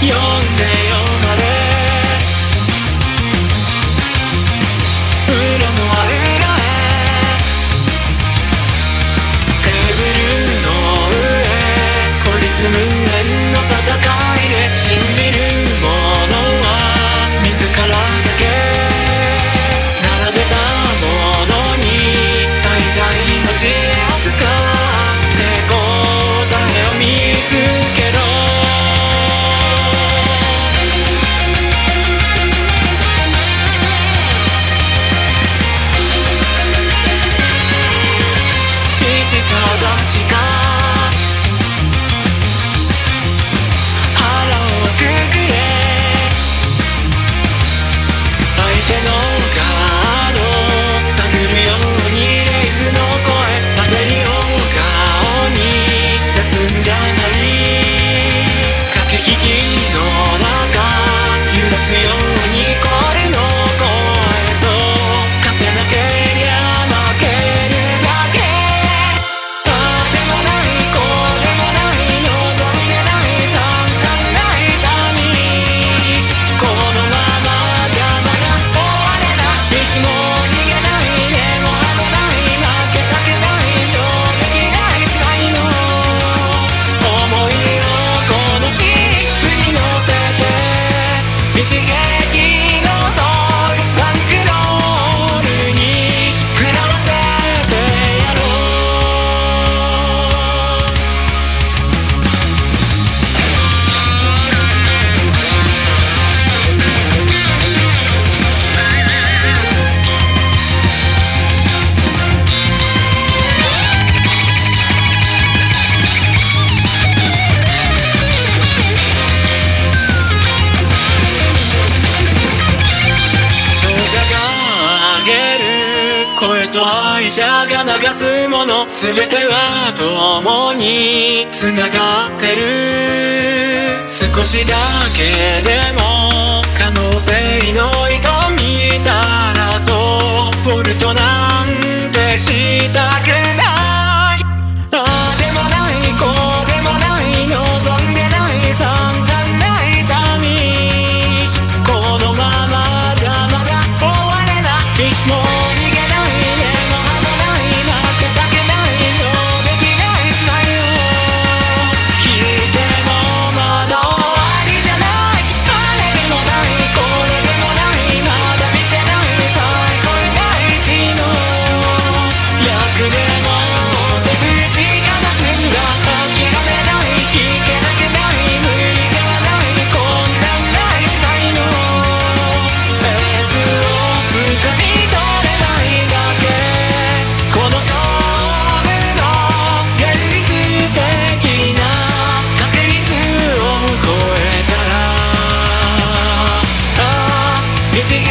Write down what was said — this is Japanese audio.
読んで Together. と敗者が流すもの全ては共に繋がってる少しだけでも可能性の糸見たらそうボルトな It's it.